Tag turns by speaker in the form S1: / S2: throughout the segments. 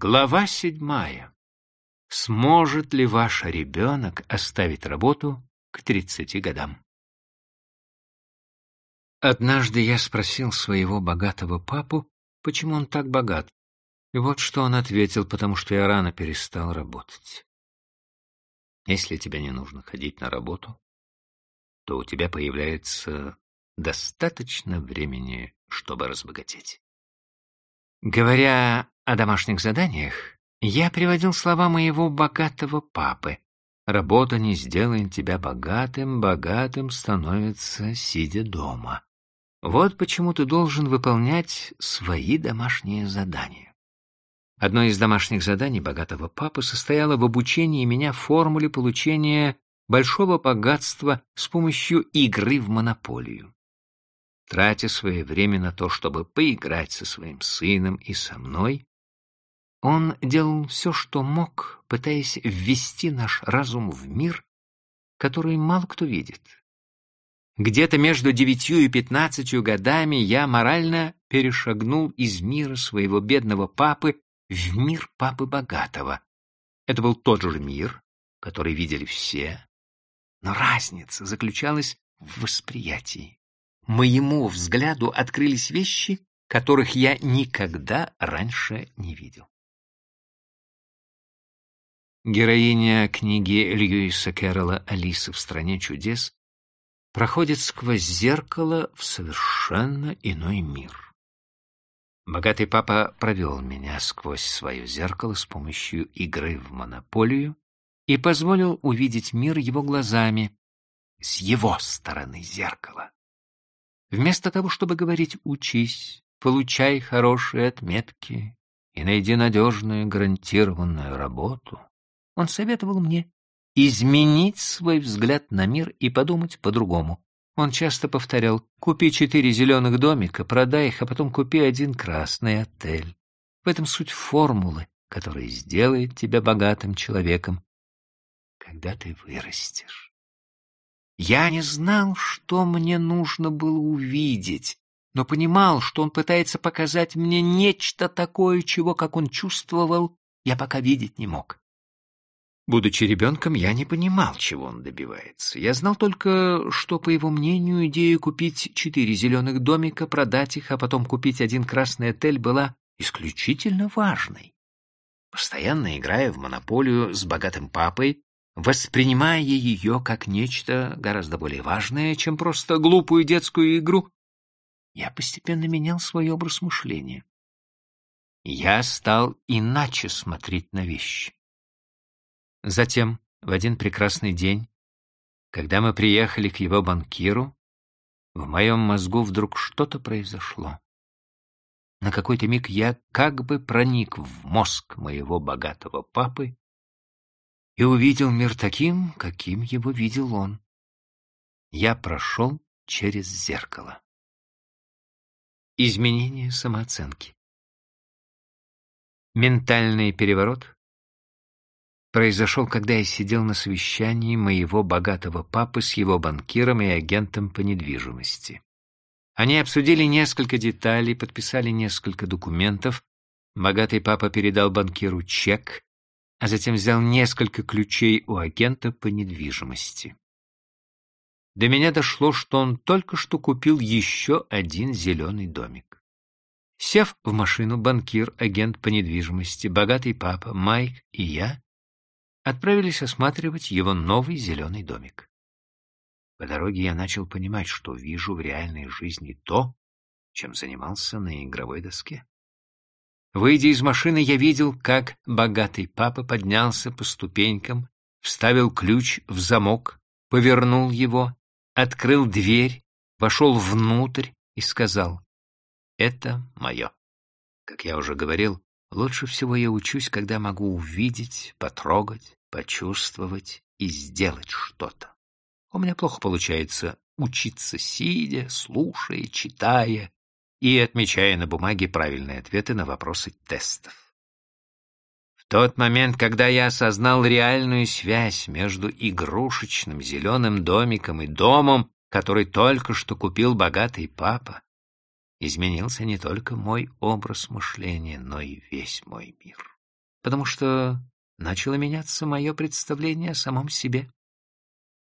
S1: Глава седьмая. Сможет ли ваш ребенок оставить работу к тридцати годам? Однажды я спросил своего богатого папу, почему он так богат. И вот что он ответил, потому что я рано перестал работать. Если тебе не нужно ходить на работу, то у тебя появляется достаточно времени, чтобы разбогатеть. Говоря о домашних заданиях, я приводил слова моего богатого папы. Работа не сделает тебя богатым, богатым становится, сидя дома. Вот почему ты должен выполнять свои домашние задания. Одно из домашних заданий богатого папы состояло в обучении меня формуле получения большого богатства с помощью игры в монополию тратя свое время на то, чтобы поиграть со своим сыном и со мной, он делал все, что мог, пытаясь ввести наш разум в мир, который мало кто видит. Где-то между девятью и пятнадцатью годами я морально перешагнул из мира своего бедного папы в мир папы богатого. Это был тот же мир, который видели все, но разница заключалась в восприятии моему взгляду открылись вещи, которых я никогда раньше не видел. Героиня книги Льюиса Кэрролла «Алиса в стране чудес» проходит сквозь зеркало в совершенно иной мир. Богатый папа провел меня сквозь свое зеркало с помощью игры в монополию и позволил увидеть мир его глазами с его стороны зеркала. Вместо того, чтобы говорить «учись», «получай хорошие отметки» и найди надежную гарантированную работу, он советовал мне изменить свой взгляд на мир и подумать по-другому. Он часто повторял «купи четыре зеленых домика, продай их, а потом купи один красный отель». В этом суть формулы, которая сделает тебя богатым человеком, когда ты вырастешь. Я не знал, что мне нужно было увидеть, но понимал, что он пытается показать мне нечто такое, чего, как он чувствовал, я пока видеть не мог. Будучи ребенком, я не понимал, чего он добивается. Я знал только, что, по его мнению, идея купить четыре зеленых домика, продать их, а потом купить один красный отель была исключительно важной. Постоянно играя в монополию с богатым папой, воспринимая ее как нечто гораздо более важное, чем просто глупую детскую игру, я постепенно менял свой образ мышления. Я стал иначе смотреть на вещи. Затем, в один прекрасный день, когда мы приехали к его банкиру, в моем мозгу вдруг что-то произошло. На какой-то миг я как бы проник в мозг моего богатого папы и увидел мир таким, каким его видел он. Я прошел через зеркало. Изменение самооценки. Ментальный переворот произошел, когда я сидел на совещании моего богатого папы с его банкиром и агентом по недвижимости. Они обсудили несколько деталей, подписали несколько документов. Богатый папа передал банкиру чек, а затем взял несколько ключей у агента по недвижимости. До меня дошло, что он только что купил еще один зеленый домик. Сев в машину, банкир, агент по недвижимости, богатый папа, Майк и я отправились осматривать его новый зеленый домик. По дороге я начал понимать, что вижу в реальной жизни то, чем занимался на игровой доске. Выйдя из машины, я видел, как богатый папа поднялся по ступенькам, вставил ключ в замок, повернул его, открыл дверь, вошел внутрь и сказал «Это мое». Как я уже говорил, лучше всего я учусь, когда могу увидеть, потрогать, почувствовать и сделать что-то. У меня плохо получается учиться сидя, слушая, читая и отмечая на бумаге правильные ответы на вопросы тестов. В тот момент, когда я осознал реальную связь между игрушечным зеленым домиком и домом, который только что купил богатый папа, изменился не только мой образ мышления, но и весь мой мир. потому что начало меняться мое представление о самом себе.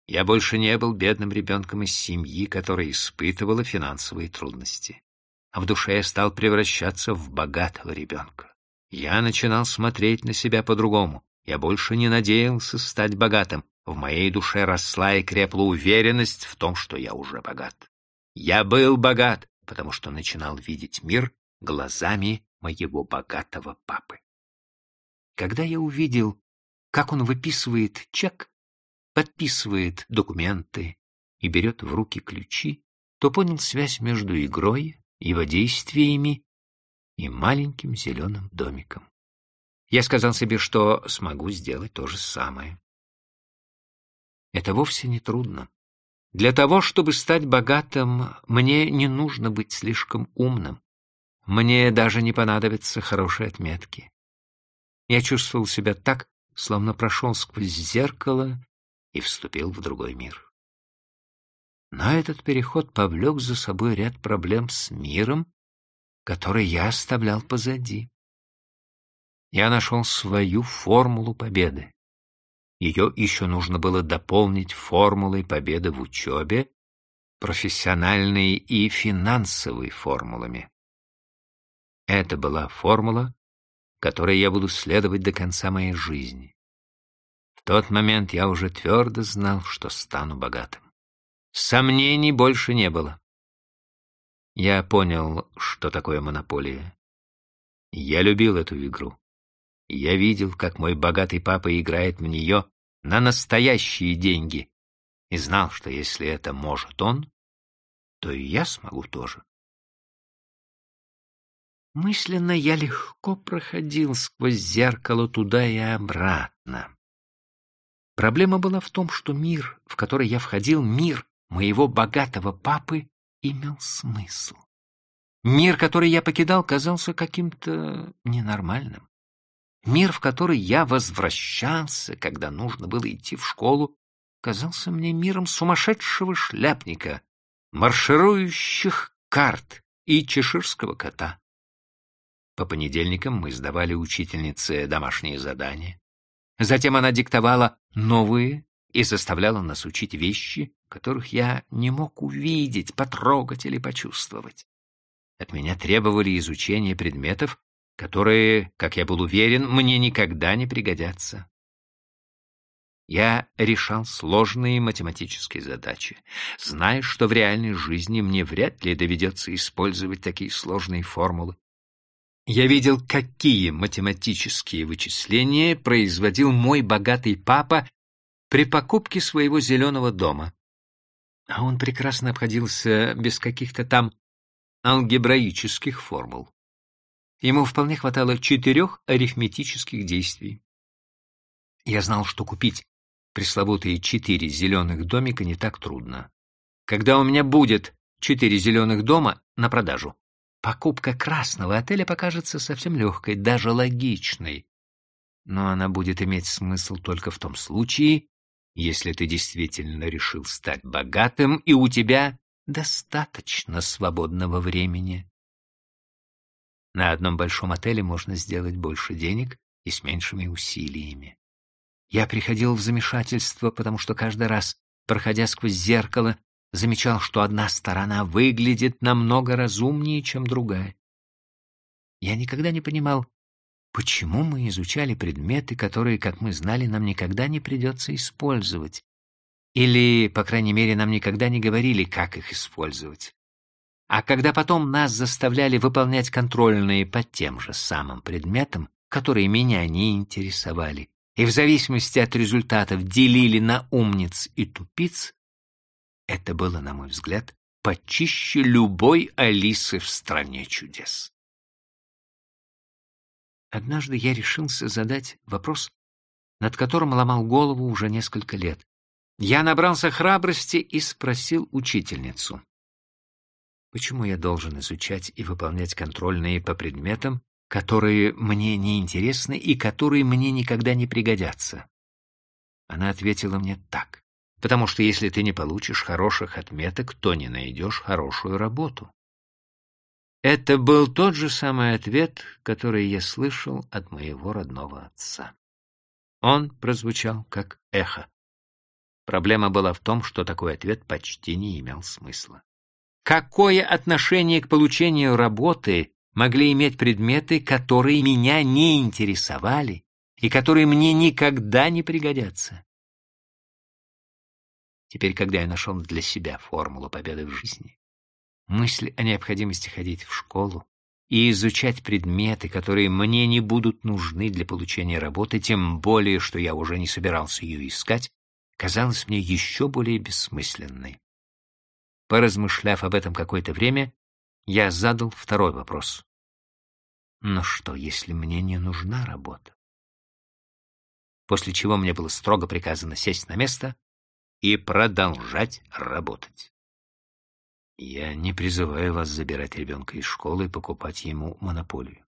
S1: Я больше не был бедным ребенком из семьи, которая испытывала финансовые трудности. А в душе я стал превращаться в богатого ребенка. Я начинал смотреть на себя по-другому. Я больше не надеялся стать богатым. В моей душе росла и крепла уверенность в том, что я уже богат. Я был богат, потому что начинал видеть мир глазами моего богатого папы. Когда я увидел, как он выписывает чек, подписывает документы и берет в руки ключи, то понял связь между игрой, его действиями и маленьким зеленым домиком. Я сказал себе, что смогу сделать то же самое. Это вовсе не трудно. Для того, чтобы стать богатым, мне не нужно быть слишком умным. Мне даже не понадобятся хорошие отметки. Я чувствовал себя так, словно прошел сквозь зеркало и вступил в другой мир. Но этот переход повлек за собой ряд проблем с миром, который я оставлял позади. Я нашел свою формулу победы. Ее еще нужно было дополнить формулой победы в учебе, профессиональной и финансовой формулами. Это была формула, которой я буду следовать до конца моей жизни. В тот момент я уже твердо знал, что стану богатым. Сомнений больше не было. Я понял, что такое монополия. Я любил эту игру. Я видел, как мой богатый папа играет в нее на настоящие деньги, и знал, что если это может он, то и я смогу тоже. Мысленно я легко проходил сквозь зеркало туда и обратно. Проблема была в том, что мир, в который я входил, мир моего богатого папы, имел смысл. Мир, который я покидал, казался каким-то ненормальным. Мир, в который я возвращался, когда нужно было идти в школу, казался мне миром сумасшедшего шляпника, марширующих карт и чеширского кота. По понедельникам мы сдавали учительнице домашние задания. Затем она диктовала новые и заставляла нас учить вещи, которых я не мог увидеть, потрогать или почувствовать. От меня требовали изучения предметов, которые, как я был уверен, мне никогда не пригодятся. Я решал сложные математические задачи, зная, что в реальной жизни мне вряд ли доведется использовать такие сложные формулы. Я видел, какие математические вычисления производил мой богатый папа при покупке своего зеленого дома. А он прекрасно обходился без каких-то там алгебраических формул. Ему вполне хватало четырех арифметических действий. Я знал, что купить пресловутые четыре зеленых домика не так трудно. Когда у меня будет четыре зеленых дома на продажу, покупка красного отеля покажется совсем легкой, даже логичной. Но она будет иметь смысл только в том случае, если ты действительно решил стать богатым, и у тебя достаточно свободного времени. На одном большом отеле можно сделать больше денег и с меньшими усилиями. Я приходил в замешательство, потому что каждый раз, проходя сквозь зеркало, замечал, что одна сторона выглядит намного разумнее, чем другая. Я никогда не понимал, почему мы изучали предметы, которые, как мы знали, нам никогда не придется использовать. Или, по крайней мере, нам никогда не говорили, как их использовать. А когда потом нас заставляли выполнять контрольные по тем же самым предметам, которые меня не интересовали, и в зависимости от результатов делили на умниц и тупиц, это было, на мой взгляд, почище любой Алисы в «Стране чудес». Однажды я решился задать вопрос, над которым ломал голову уже несколько лет. Я набрался храбрости и спросил учительницу. Почему я должен изучать и выполнять контрольные по предметам, которые мне не интересны и которые мне никогда не пригодятся? Она ответила мне так потому что если ты не получишь хороших отметок, то не найдешь хорошую работу. Это был тот же самый ответ, который я слышал от моего родного отца. Он прозвучал как эхо. Проблема была в том, что такой ответ почти не имел смысла. Какое отношение к получению работы могли иметь предметы, которые меня не интересовали и которые мне никогда не пригодятся? Теперь, когда я нашел для себя формулу победы в жизни, мысль о необходимости ходить в школу и изучать предметы, которые мне не будут нужны для получения работы, тем более, что я уже не собирался ее искать, казалась мне еще более бессмысленной. Поразмышляв об этом какое-то время, я задал второй вопрос. Но что, если мне не нужна работа? После чего мне было строго приказано сесть на место и продолжать работать. Я не призываю вас забирать ребенка из школы и покупать ему монополию.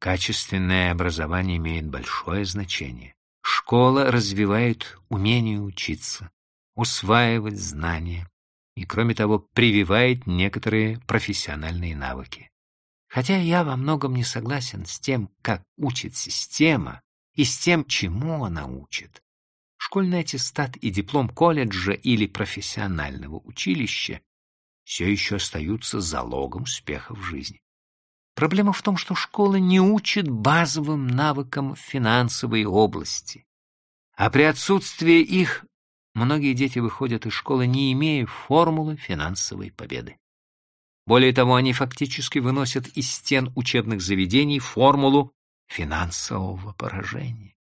S1: Качественное образование имеет большое значение. Школа развивает умение учиться, усваивать знания и, кроме того, прививает некоторые профессиональные навыки. Хотя я во многом не согласен с тем, как учит система и с тем, чему она учит. Школьный аттестат и диплом колледжа или профессионального училища все еще остаются залогом успеха в жизни. Проблема в том, что школа не учит базовым навыкам финансовой области. А при отсутствии их многие дети выходят из школы, не имея формулы финансовой победы. Более того, они фактически выносят из стен учебных заведений формулу финансового поражения.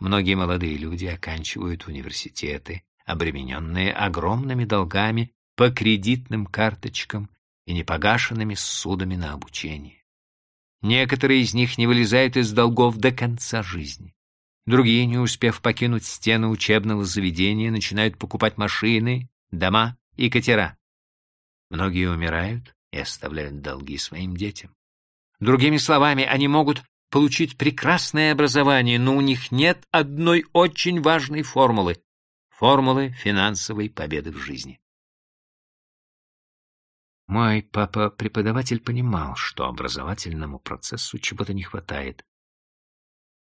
S1: Многие молодые люди оканчивают университеты, обремененные огромными долгами по кредитным карточкам и непогашенными судами на обучение. Некоторые из них не вылезают из долгов до конца жизни. Другие, не успев покинуть стены учебного заведения, начинают покупать машины, дома и катера. Многие умирают и оставляют долги своим детям. Другими словами, они могут получить прекрасное образование, но у них нет одной очень важной формулы — формулы финансовой победы в жизни. Мой папа-преподаватель понимал, что образовательному процессу чего-то не хватает,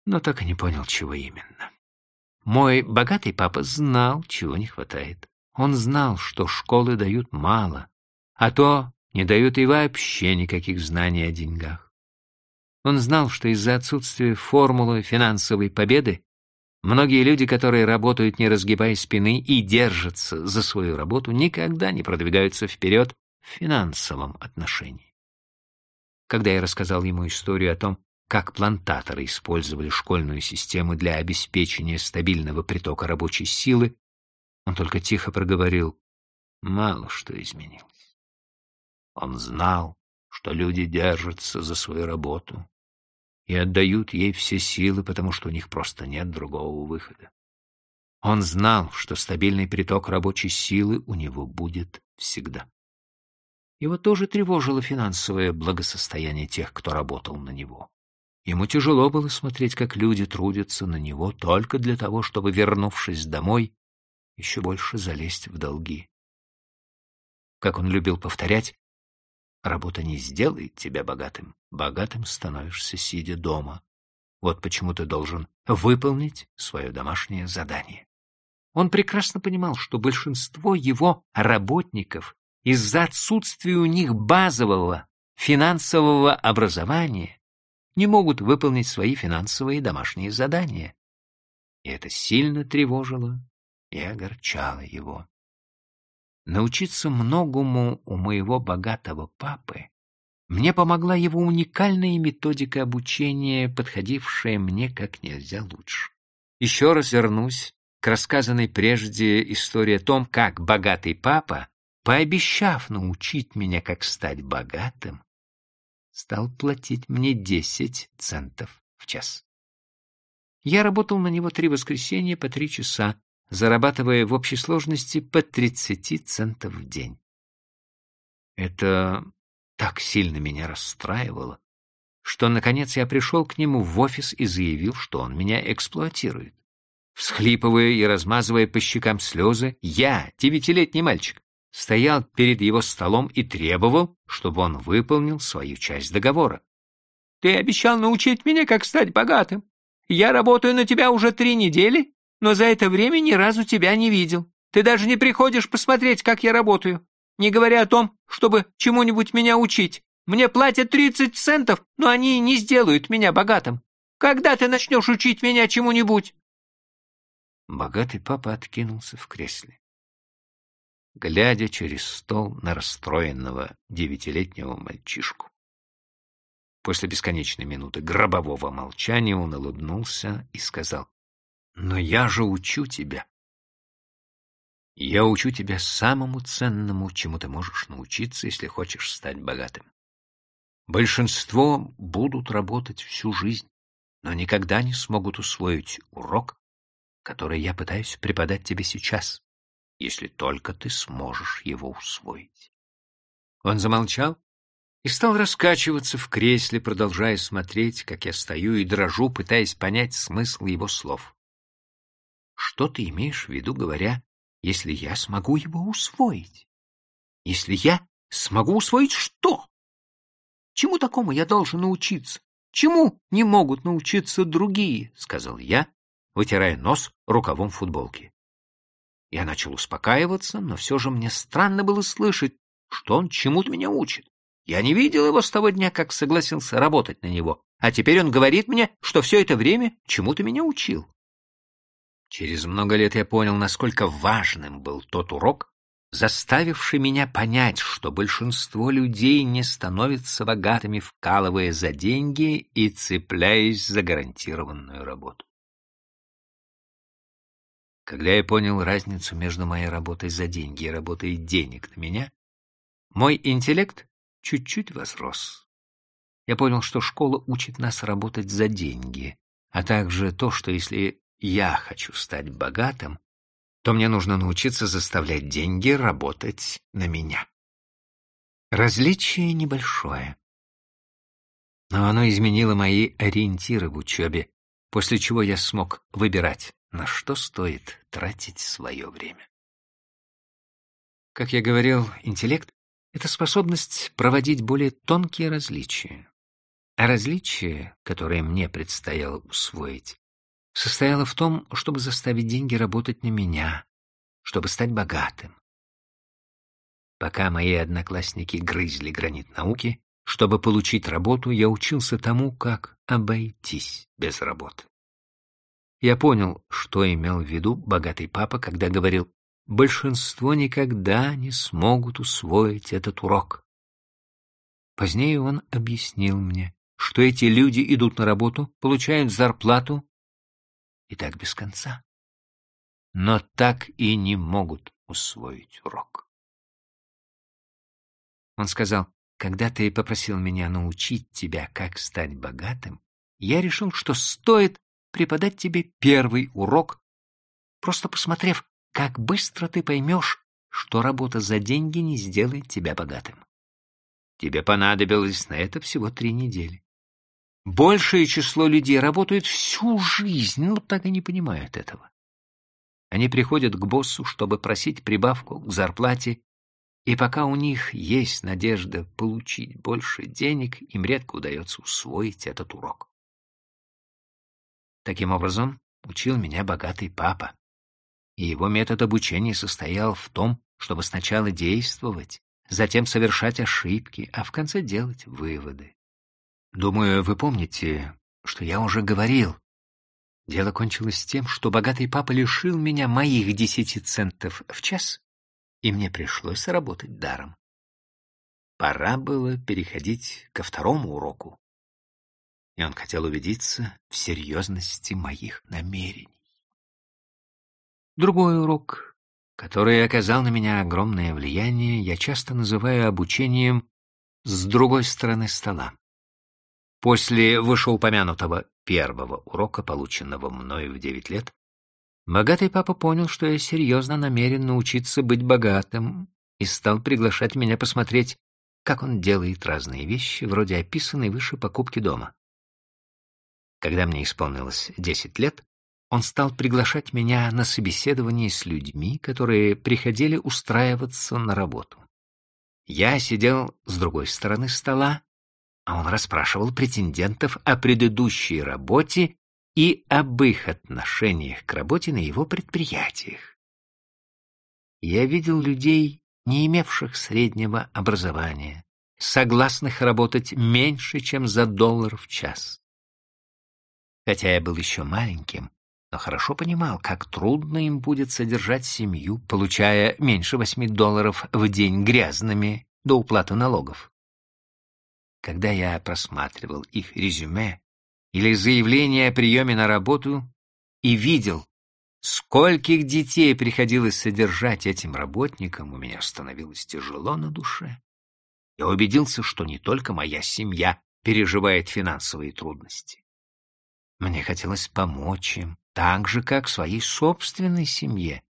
S1: но так и не понял, чего именно. Мой богатый папа знал, чего не хватает. Он знал, что школы дают мало, а то не дают и вообще никаких знаний о деньгах. Он знал, что из-за отсутствия формулы финансовой победы многие люди, которые работают, не разгибая спины и держатся за свою работу, никогда не продвигаются вперед в финансовом отношении. Когда я рассказал ему историю о том, как плантаторы использовали школьную систему для обеспечения стабильного притока рабочей силы, он только тихо проговорил, мало что изменилось. Он знал, что люди держатся за свою работу и отдают ей все силы, потому что у них просто нет другого выхода. Он знал, что стабильный приток рабочей силы у него будет всегда. Его тоже тревожило финансовое благосостояние тех, кто работал на него. Ему тяжело было смотреть, как люди трудятся на него только для того, чтобы, вернувшись домой, еще больше залезть в долги. Как он любил повторять, работа не сделает тебя богатым, богатым становишься, сидя дома. Вот почему ты должен выполнить свое домашнее задание. Он прекрасно понимал, что большинство его работников из-за отсутствия у них базового финансового образования не могут выполнить свои финансовые домашние задания. И это сильно тревожило и огорчало его. Научиться многому у моего богатого папы мне помогла его уникальная методика обучения, подходившая мне как нельзя лучше. Еще раз вернусь к рассказанной прежде истории о том, как богатый папа пообещав научить меня, как стать богатым, стал платить мне десять центов в час. Я работал на него три воскресенья по три часа, зарабатывая в общей сложности по тридцати центов в день. Это так сильно меня расстраивало, что, наконец, я пришел к нему в офис и заявил, что он меня эксплуатирует. Всхлипывая и размазывая по щекам слезы, я, девятилетний мальчик, стоял перед его столом и требовал, чтобы он выполнил свою часть договора. «Ты обещал научить меня, как стать богатым. Я работаю на тебя уже три недели, но за это время ни разу тебя не видел. Ты даже не приходишь посмотреть, как я работаю, не говоря о том, чтобы чему-нибудь меня учить. Мне платят тридцать центов, но они не сделают меня богатым. Когда ты начнешь учить меня чему-нибудь?»
S2: Богатый папа откинулся в кресле. Глядя через стол на расстроенного девятилетнего мальчишку. После бесконечной минуты гробового молчания он улыбнулся и сказал, «Но я же учу тебя. Я учу тебя самому ценному, чему ты можешь научиться, если хочешь стать богатым. Большинство будут работать всю жизнь, но никогда не смогут усвоить урок, который я пытаюсь преподать тебе сейчас, если только ты сможешь его усвоить. Он замолчал и стал раскачиваться в кресле, продолжая смотреть, как я стою и дрожу, пытаясь понять смысл его слов. Что ты имеешь в виду, говоря, если я смогу его усвоить? Если я смогу усвоить что? Чему такому я должен научиться? Чему не могут научиться другие? — сказал я, вытирая нос рукавом футболки. Я начал успокаиваться, но все же мне странно было слышать, что он чему-то меня учит. Я не видел его с того дня, как согласился работать на него, а теперь он говорит мне, что все это время чему-то меня учил. Через много лет я понял, насколько важным был тот урок, заставивший меня понять, что большинство людей не становятся богатыми, вкалывая за деньги и цепляясь за гарантированную работу. Когда я понял разницу между моей работой за деньги и работой денег на меня, мой интеллект чуть-чуть возрос. Я понял, что школа учит нас работать за деньги, а также то, что если я хочу стать богатым, то мне нужно научиться заставлять деньги работать на меня. Различие небольшое. Но оно изменило мои ориентиры в учебе, после чего я смог выбирать, на что стоит тратить свое время. Как я говорил, интеллект — это способность проводить более тонкие различия. А различие, которое мне предстояло усвоить, состояла в том, чтобы заставить деньги работать на меня, чтобы стать богатым. Пока мои одноклассники грызли гранит науки, чтобы получить работу, я учился тому, как обойтись без работы. Я понял, что имел в виду богатый папа, когда говорил, большинство никогда не смогут усвоить этот урок. Позднее он объяснил мне, что эти люди идут на работу, получают зарплату и так без конца. Но так и не могут усвоить урок. Он сказал, когда ты попросил меня научить тебя, как стать богатым, я решил, что стоит преподать тебе первый урок, просто посмотрев, как быстро ты поймешь, что работа за деньги не сделает тебя богатым. Тебе понадобилось на это всего три недели. Большее число людей работают всю жизнь, но так и не понимают этого. Они приходят к боссу, чтобы просить прибавку к зарплате, и пока у них есть надежда получить больше денег, им редко удается усвоить этот урок. Таким образом, учил меня богатый папа. И его метод обучения состоял в том, чтобы сначала действовать, затем совершать ошибки, а в конце делать выводы. Думаю, вы помните, что я уже говорил. Дело кончилось тем, что богатый папа лишил меня моих десяти центов в час, и мне пришлось работать даром. Пора было переходить ко второму уроку, и он хотел убедиться в серьезности моих намерений. Другой урок, который оказал на меня огромное влияние, я часто называю обучением с другой стороны стола. После вышеупомянутого первого урока, полученного мною в девять лет, богатый папа понял, что я серьезно намерен научиться быть богатым и стал приглашать меня посмотреть, как он делает разные вещи, вроде описанной выше покупки дома. Когда мне исполнилось десять лет,
S1: он стал приглашать меня на собеседование с людьми, которые приходили устраиваться на работу. Я сидел с другой стороны стола, а он расспрашивал претендентов о предыдущей работе и об их отношениях к работе на его предприятиях. Я видел людей, не имевших среднего образования, согласных работать меньше, чем за доллар в час. Хотя я был еще маленьким, но хорошо понимал, как трудно им будет содержать семью, получая меньше восьми долларов в день грязными до уплаты налогов. Когда я просматривал их резюме или заявление о приеме на работу и видел, скольких детей приходилось содержать этим работникам, у меня становилось тяжело на душе. Я убедился, что не только моя семья переживает финансовые трудности. Мне хотелось помочь им, так же, как своей собственной семье.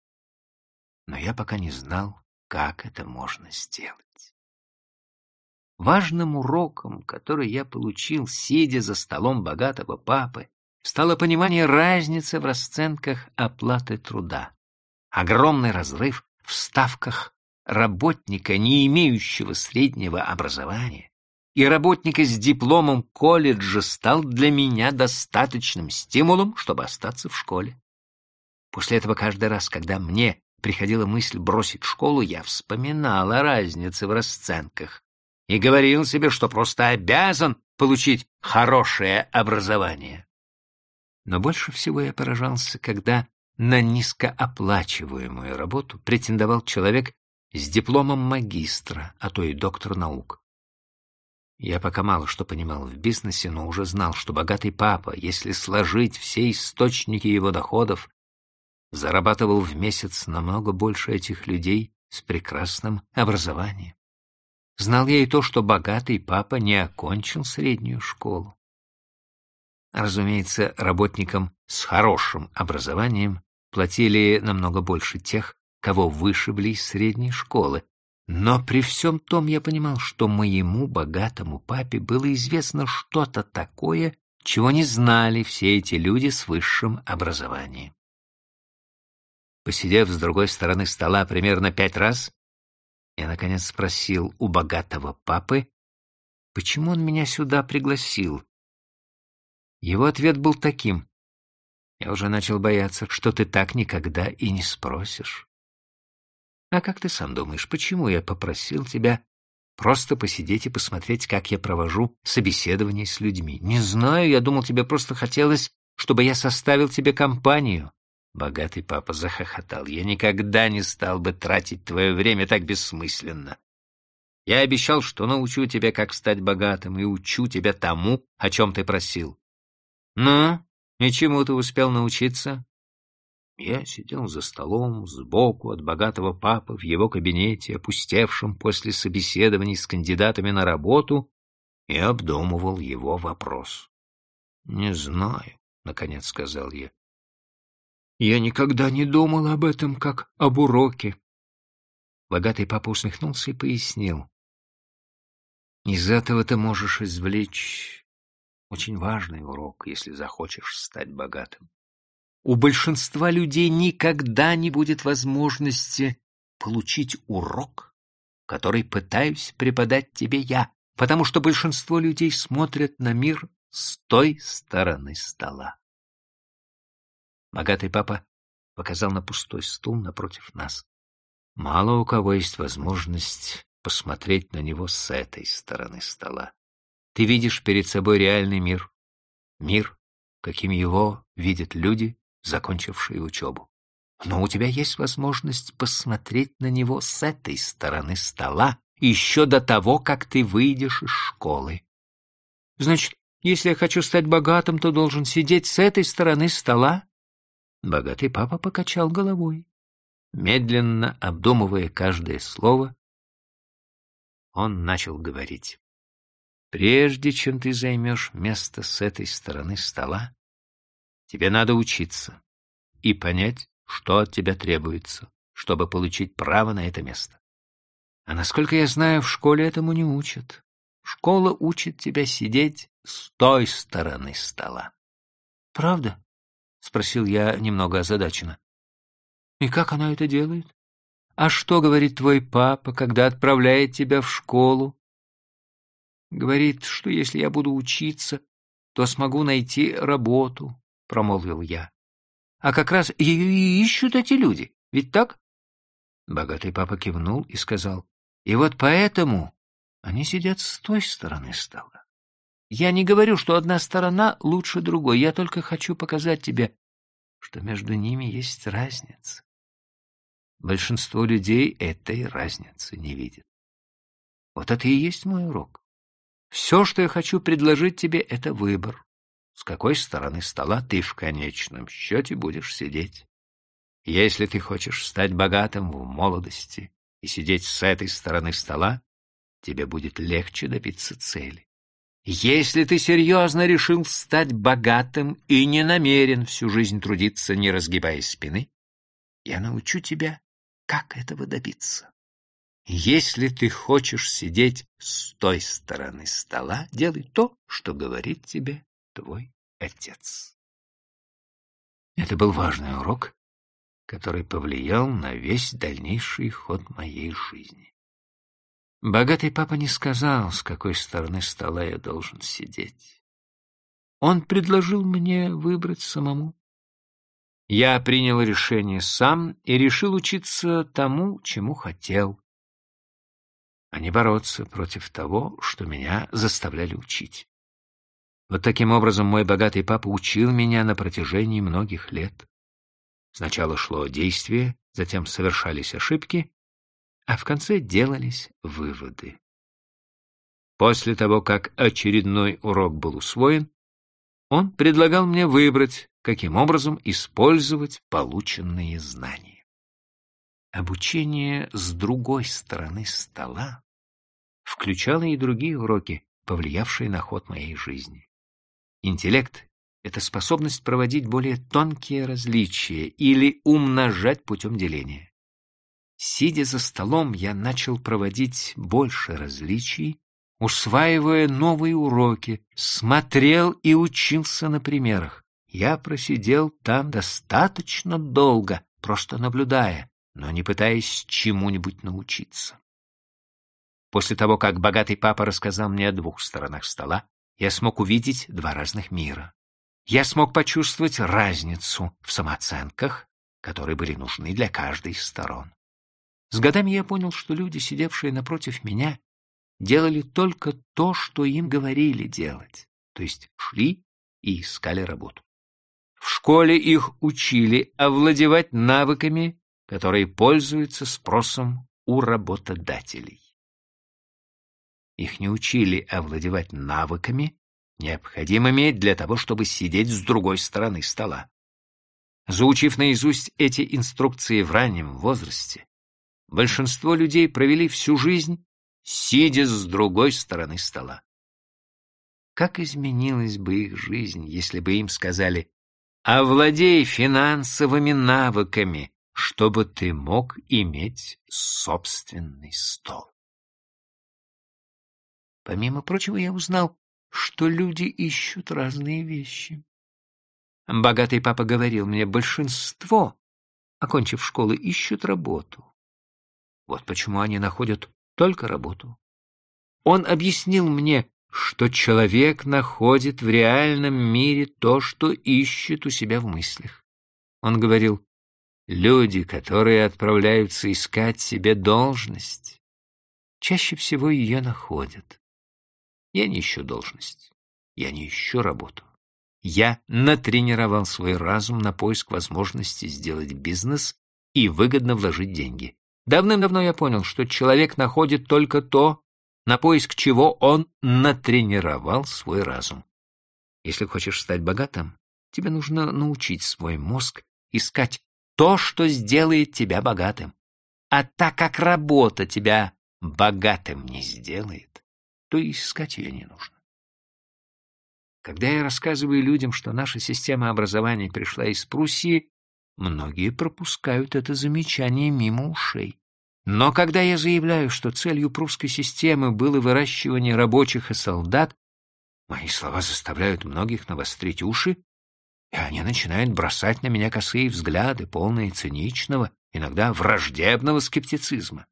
S1: Но я пока не знал, как это можно сделать. Важным уроком, который я получил, сидя за столом богатого папы, стало понимание разницы в расценках оплаты труда. Огромный разрыв в ставках работника, не имеющего среднего образования, и работника с дипломом колледжа стал для меня достаточным стимулом, чтобы остаться в школе. После этого каждый раз, когда мне приходила мысль бросить школу, я вспоминал о разнице в расценках и говорил себе, что просто обязан получить хорошее образование. Но больше всего я поражался, когда на низкооплачиваемую работу претендовал человек с дипломом магистра, а то и доктор наук. Я пока мало что понимал в бизнесе, но уже знал, что богатый папа, если сложить все источники его доходов, зарабатывал в месяц намного больше этих людей с прекрасным образованием. Знал я и то, что богатый папа не окончил среднюю школу. Разумеется, работникам с хорошим образованием платили намного больше тех, кого вышибли из средней школы. Но при всем том я понимал, что моему богатому папе было известно что-то такое, чего не знали все эти люди с высшим образованием. Посидев с другой стороны стола примерно пять раз, я, наконец, спросил у богатого папы, почему он меня сюда пригласил. Его ответ был таким. Я уже начал бояться, что ты так никогда и не спросишь. А как ты сам думаешь, почему я попросил тебя просто посидеть и посмотреть, как я провожу собеседование с людьми? Не знаю, я думал, тебе просто хотелось, чтобы я составил тебе компанию. Богатый папа захохотал. «Я никогда не стал бы тратить твое время так бессмысленно. Я обещал, что научу тебя, как стать богатым, и учу тебя тому, о чем ты просил. Ну, и чему ты успел научиться?» Я сидел за столом сбоку от богатого папы в его кабинете, опустевшем после собеседований с кандидатами на работу, и обдумывал его вопрос. «Не знаю», — наконец сказал я. Я никогда не думал об этом, как об уроке. Богатый папа усмехнулся и пояснил. Из этого ты можешь извлечь очень важный урок, если захочешь стать богатым. У большинства людей никогда не будет возможности получить урок, который пытаюсь преподать тебе я, потому что большинство людей смотрят на мир с той стороны стола. Богатый папа показал на пустой стул напротив нас. Мало у кого есть возможность посмотреть на него с этой стороны стола. Ты видишь перед собой реальный мир. Мир, каким его видят люди, закончившие учебу. Но у тебя есть возможность посмотреть на него с этой стороны стола еще до того, как ты выйдешь из школы. Значит, если я хочу стать богатым, то должен сидеть с этой стороны стола Богатый папа покачал головой. Медленно обдумывая каждое слово, он начал говорить. «Прежде чем ты займешь место с этой стороны стола, тебе надо учиться и понять, что от тебя требуется, чтобы получить право на это место. А насколько я знаю, в школе этому не учат. Школа учит тебя сидеть с той стороны стола. Правда? — спросил я немного озадаченно. «И как она это делает? А что говорит твой папа, когда отправляет тебя в школу?» «Говорит, что если я буду учиться, то смогу найти работу», — промолвил я. «А как раз ее и ищут эти люди, ведь так?» Богатый папа кивнул и сказал, «И вот поэтому они сидят с той стороны стола. Я не говорю, что одна сторона лучше другой, я только хочу показать тебе, что между ними есть разница. Большинство людей этой разницы не видит. Вот это и есть мой урок. Все, что я хочу предложить тебе, — это выбор. С какой стороны стола ты в конечном счете будешь сидеть. Если ты хочешь стать богатым в молодости и сидеть с этой стороны стола, тебе будет легче добиться цели. Если ты серьезно решил стать богатым и не намерен всю жизнь трудиться, не разгибая спины, я научу тебя, как этого добиться. Если ты хочешь сидеть с той стороны стола, делай то, что говорит тебе твой отец. Это был важный урок, который повлиял на весь дальнейший ход моей жизни. Богатый папа не сказал, с какой стороны стола я должен сидеть. Он предложил мне выбрать самому. Я принял решение сам и решил учиться тому, чему хотел, а не бороться против того, что меня заставляли учить. Вот таким образом мой богатый папа учил меня на протяжении многих лет. Сначала шло действие, затем совершались ошибки, а в конце делались выводы. После того, как очередной урок был усвоен, он предлагал мне выбрать, каким образом использовать полученные знания. Обучение с другой стороны стола включало и другие уроки, повлиявшие на ход моей жизни. Интеллект — это способность проводить более тонкие различия или умножать путем деления. Сидя за столом, я начал проводить больше различий, усваивая новые уроки, смотрел и учился на примерах. Я просидел там достаточно долго, просто наблюдая, но не пытаясь чему-нибудь научиться. После того, как богатый папа рассказал мне о двух сторонах стола, я смог увидеть два разных мира. Я смог почувствовать разницу в самооценках, которые были нужны для каждой из сторон. С годами я понял, что люди, сидевшие напротив меня, делали только то, что им говорили делать, то есть шли и искали работу. В школе их учили овладевать навыками, которые пользуются спросом у работодателей. Их не учили овладевать навыками, необходимыми для того, чтобы сидеть с другой стороны стола. Заучив наизусть эти инструкции в раннем возрасте, большинство людей провели всю жизнь, сидя с другой стороны стола. Как изменилась бы их жизнь, если бы им сказали овладей финансовыми навыками, чтобы ты мог иметь собственный стол. Помимо прочего, я узнал, что люди ищут разные вещи. Богатый папа говорил мне, большинство, окончив школу, ищут работу. Вот почему они находят только работу. Он объяснил мне, что человек находит в реальном мире то, что ищет у себя в мыслях. Он говорил, люди, которые отправляются искать себе должность, чаще всего ее находят. Я не ищу должность, я не ищу работу. Я натренировал свой разум на поиск возможности сделать бизнес и выгодно вложить деньги. Давным-давно я понял, что человек находит только то, на поиск чего он натренировал свой разум. Если хочешь стать богатым, тебе нужно научить свой мозг искать то, что сделает тебя богатым. А так как работа тебя богатым не сделает, то искать ее не нужно. Когда я рассказываю людям, что наша система образования пришла из Пруссии, многие пропускают это замечание мимо ушей. Но когда я заявляю, что целью прусской системы было выращивание рабочих и солдат, мои слова заставляют многих навострить уши и они начинают бросать на меня косые взгляды, полные циничного, иногда враждебного скептицизма.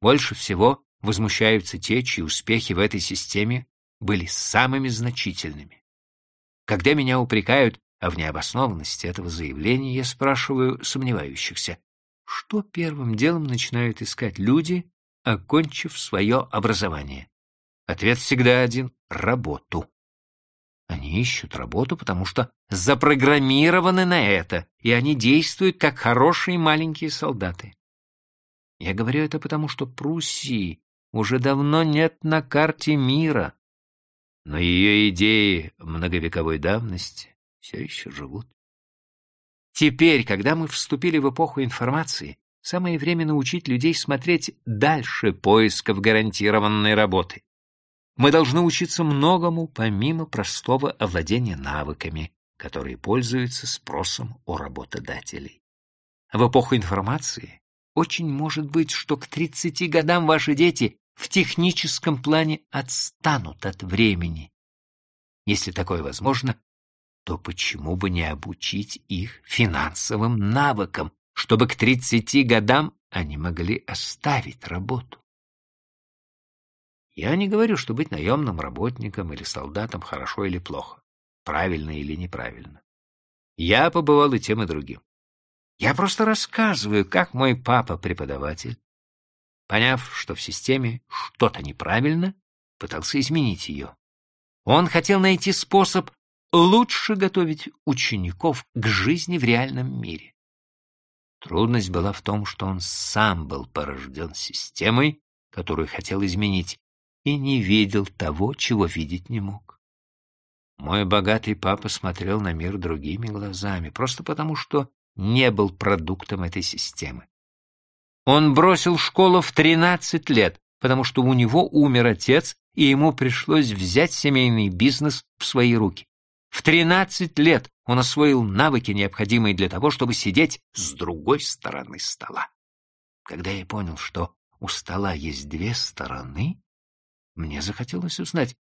S1: Больше всего возмущаются те, чьи успехи в этой системе были самыми значительными. Когда меня упрекают в необоснованности этого заявления, я спрашиваю сомневающихся, что первым делом начинают искать люди, окончив свое образование? Ответ всегда один — работу. Они ищут работу, потому что запрограммированы на это, и они действуют как хорошие маленькие солдаты. Я говорю это потому, что Пруссии уже давно нет на карте мира, но ее идеи многовековой давности все еще живут. Теперь, когда мы вступили в эпоху информации, самое время научить людей смотреть дальше поисков гарантированной работы. Мы должны учиться многому, помимо простого овладения навыками, которые пользуются спросом у работодателей. В эпоху информации очень может быть, что к 30 годам ваши дети в техническом плане отстанут от времени. Если такое возможно, то почему бы не обучить их финансовым навыкам, чтобы к 30 годам они могли оставить работу? Я не говорю, что быть наемным работником или солдатом хорошо или плохо, правильно или неправильно. Я побывал и тем, и другим. Я просто рассказываю, как мой папа-преподаватель, поняв, что в системе что-то неправильно, пытался изменить ее. Он хотел найти способ лучше готовить учеников к жизни в реальном мире. Трудность была в том, что он сам был порожден системой, которую хотел изменить, и не видел того, чего видеть не мог. Мой богатый папа смотрел на мир другими глазами, просто потому что не был продуктом этой системы. Он бросил школу в 13 лет, потому что у него умер отец, и ему пришлось взять семейный бизнес в свои руки. В 13 лет он освоил навыки, необходимые для того, чтобы сидеть с другой стороны стола. Когда я понял, что у стола есть две стороны, мне захотелось узнать,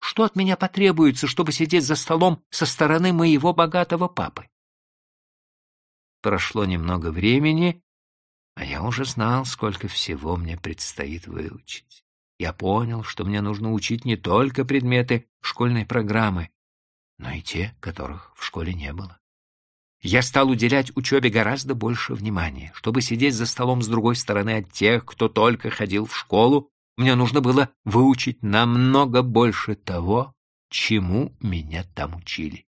S1: что от меня потребуется, чтобы сидеть за столом со стороны моего богатого папы. Прошло немного времени, а я уже знал, сколько всего мне предстоит выучить. Я понял, что мне нужно учить не только предметы школьной программы, но и те, которых в школе не было. Я стал уделять учебе гораздо больше внимания. Чтобы сидеть за столом с другой стороны от тех, кто только ходил в школу, мне нужно было выучить намного больше того, чему меня там учили.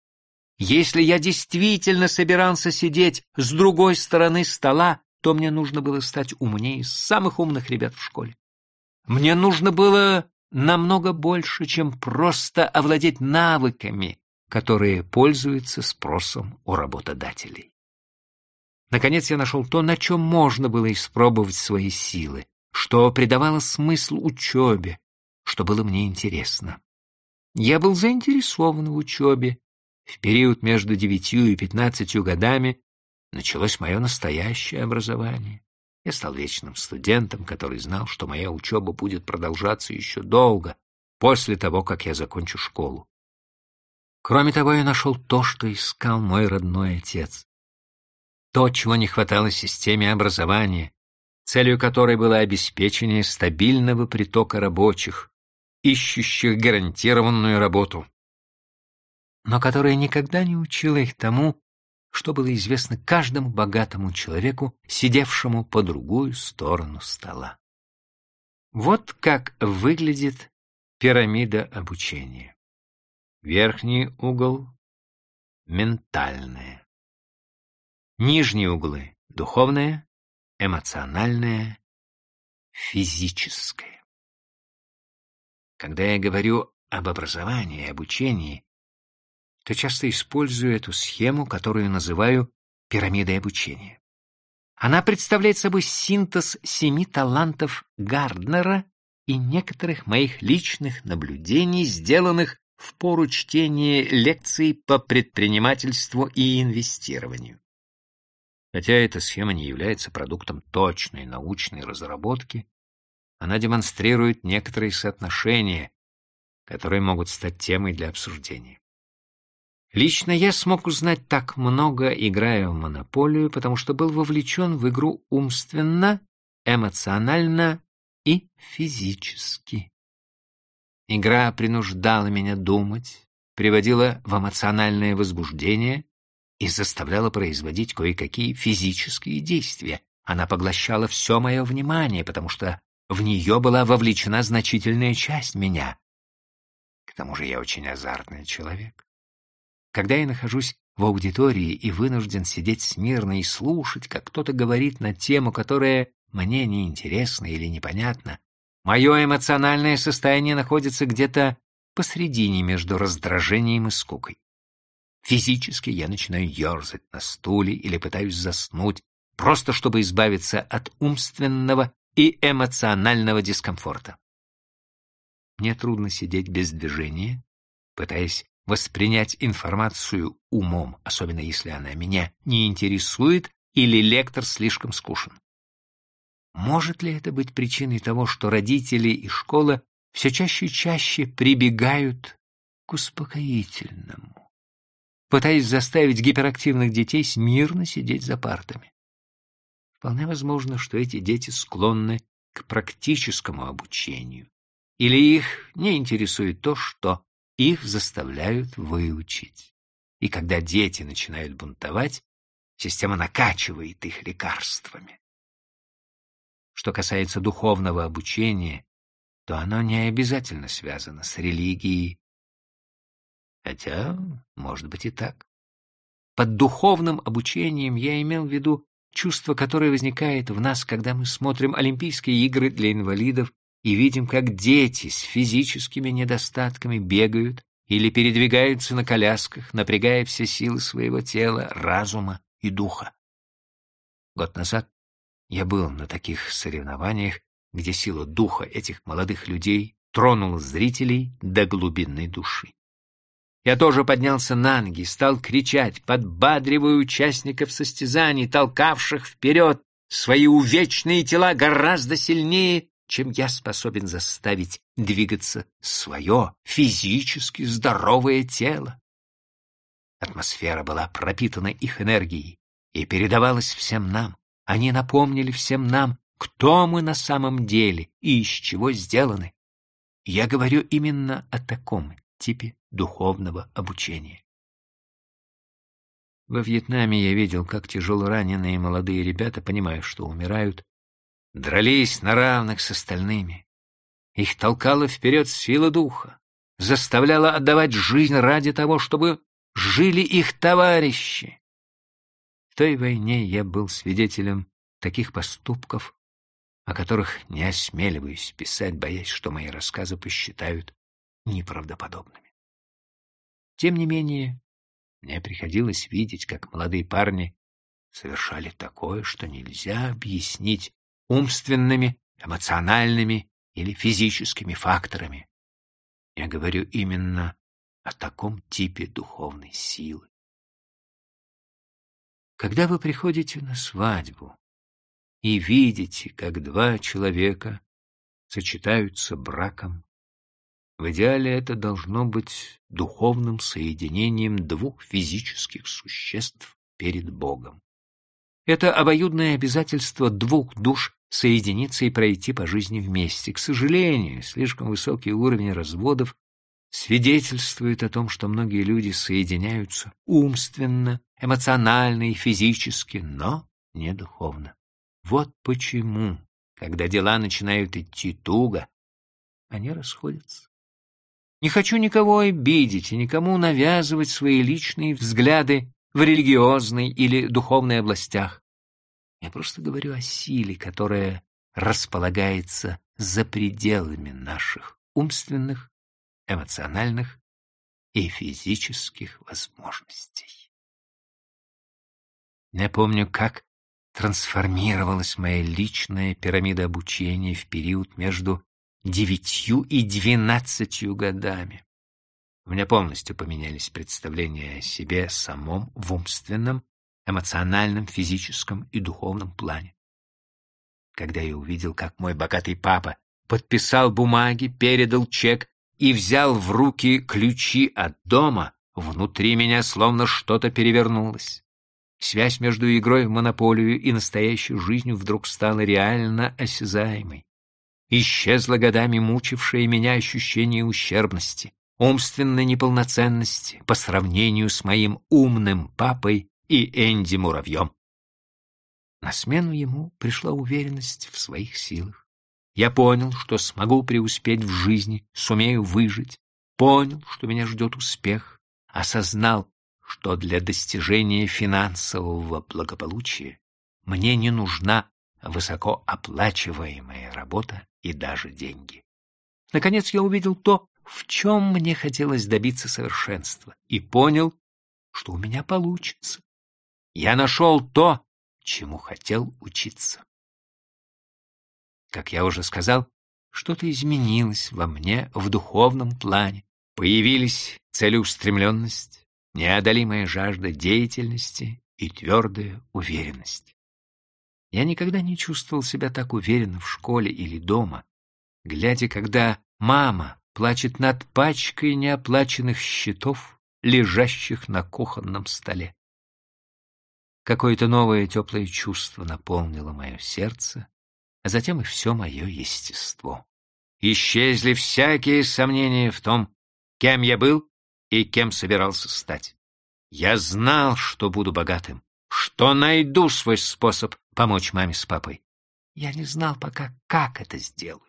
S1: Если я действительно собирался сидеть с другой стороны стола, то мне нужно было стать умнее самых умных ребят в школе. Мне нужно было намного больше, чем просто овладеть навыками, которые пользуются спросом у работодателей. Наконец я нашел то, на чем можно было испробовать свои силы что придавало смысл учебе, что было мне интересно. Я был заинтересован в учебе. В период между девятью и пятнадцатью годами началось мое настоящее образование. Я стал вечным студентом, который знал, что моя учеба будет продолжаться еще долго, после того, как я закончу школу. Кроме того, я нашел то, что искал мой родной отец. То, чего не хватало системе образования, целью которой было обеспечение стабильного притока рабочих, ищущих гарантированную работу, но которая никогда не учила их тому, что было известно каждому богатому человеку, сидевшему по другую сторону стола. Вот как выглядит пирамида обучения. Верхний угол — ментальное. Нижние углы — духовное, эмоциональное, физическое. Когда я говорю об образовании и обучении, то часто использую эту схему, которую называю пирамидой обучения. Она представляет собой синтез семи талантов Гарднера и некоторых моих личных наблюдений, сделанных в пору чтения лекций по предпринимательству и инвестированию. Хотя эта схема не является продуктом точной научной разработки, она демонстрирует некоторые соотношения, которые могут стать темой для обсуждения. Лично я смог узнать так много, играя в монополию, потому что был вовлечен в игру умственно, эмоционально и физически. Игра принуждала меня думать, приводила в эмоциональное возбуждение и заставляла производить кое-какие физические действия. Она поглощала все мое внимание, потому что в нее была вовлечена значительная часть меня. К тому же я очень азартный человек. Когда я нахожусь в аудитории и вынужден сидеть смирно и слушать, как кто-то говорит на тему, которая мне неинтересна или непонятна, мое эмоциональное состояние находится где-то посредине между раздражением и скукой. Физически я начинаю ерзать на стуле или пытаюсь заснуть, просто чтобы избавиться от умственного и эмоционального дискомфорта. Мне трудно сидеть без движения, пытаясь воспринять информацию умом, особенно если она меня не интересует или лектор слишком скучен. Может ли это быть причиной того, что родители и школа все чаще и чаще прибегают к успокоительному, пытаясь заставить гиперактивных детей смирно сидеть за партами? Вполне возможно, что эти дети склонны к практическому обучению, или их не интересует то, что их заставляют выучить. И когда дети начинают бунтовать, система накачивает их лекарствами. Что касается духовного обучения, то оно не обязательно связано с религией. Хотя, может быть и так. Под духовным обучением я имел в виду чувство, которое возникает в нас, когда мы смотрим Олимпийские игры для инвалидов и видим, как дети с физическими недостатками бегают или передвигаются на колясках, напрягая все силы своего тела, разума и духа. Год назад я был на таких соревнованиях, где сила духа этих молодых людей тронула зрителей до глубины души. Я тоже поднялся на ноги, стал кричать, подбадривая участников состязаний, толкавших вперед свои увечные тела гораздо сильнее, чем я способен заставить двигаться свое физически здоровое тело. Атмосфера была пропитана их энергией и передавалась всем нам. Они напомнили всем нам, кто мы на самом деле и из чего сделаны. Я говорю именно о таком типе духовного обучения. Во Вьетнаме я видел, как тяжело раненые молодые ребята, понимая, что умирают, дрались на равных с остальными. Их толкала вперед сила духа, заставляла отдавать жизнь ради того, чтобы жили их товарищи. Той войне я был свидетелем таких поступков, о которых не осмеливаюсь писать, боясь, что мои рассказы посчитают неправдоподобными. Тем не менее, мне приходилось видеть, как молодые парни совершали такое, что нельзя объяснить умственными, эмоциональными или физическими факторами. Я говорю именно о таком типе духовной силы. Когда вы приходите на свадьбу и видите, как два человека сочетаются браком, в идеале это должно быть духовным соединением двух физических существ перед Богом. Это обоюдное обязательство двух душ соединиться и пройти по жизни вместе. К сожалению, слишком высокий уровень разводов свидетельствует о том, что многие люди соединяются умственно, эмоционально и физически, но не духовно. Вот почему, когда дела начинают идти туго, они расходятся. Не хочу никого обидеть и никому навязывать свои личные взгляды в религиозной или духовной областях. Я просто говорю о силе, которая располагается за пределами наших умственных, эмоциональных и физических возможностей. Я помню, как трансформировалась моя личная пирамида обучения в период между девятью и двенадцатью годами. У меня полностью поменялись представления о себе самом в умственном, эмоциональном, физическом и духовном плане. Когда я увидел, как мой богатый папа подписал бумаги, передал чек и взял в руки ключи от дома, Внутри меня словно что-то перевернулось. Связь между игрой в монополию и настоящей жизнью вдруг стала реально осязаемой. Исчезло годами мучившее меня ощущение ущербности, умственной неполноценности по сравнению с моим умным папой и Энди Муравьем. На смену ему пришла уверенность в своих силах. Я понял, что смогу преуспеть в жизни, сумею выжить, понял, что меня ждет успех, осознал, что для достижения финансового благополучия мне не нужна высокооплачиваемая работа и даже деньги. Наконец я увидел то, в чем мне хотелось добиться совершенства, и понял, что у меня получится. Я нашел то, чему хотел учиться. Как я уже сказал, что-то изменилось во мне в духовном плане. Появились целеустремленность, неодолимая жажда деятельности и твердая уверенность. Я никогда не чувствовал себя так уверенно в школе или дома, глядя, когда мама плачет над пачкой неоплаченных счетов, лежащих на кухонном столе. Какое-то новое теплое чувство наполнило мое сердце, а затем и все мое естество. Исчезли всякие сомнения в том, кем я был и кем собирался стать. Я знал, что буду богатым, что найду свой способ помочь маме с папой. Я не знал пока, как это сделаю,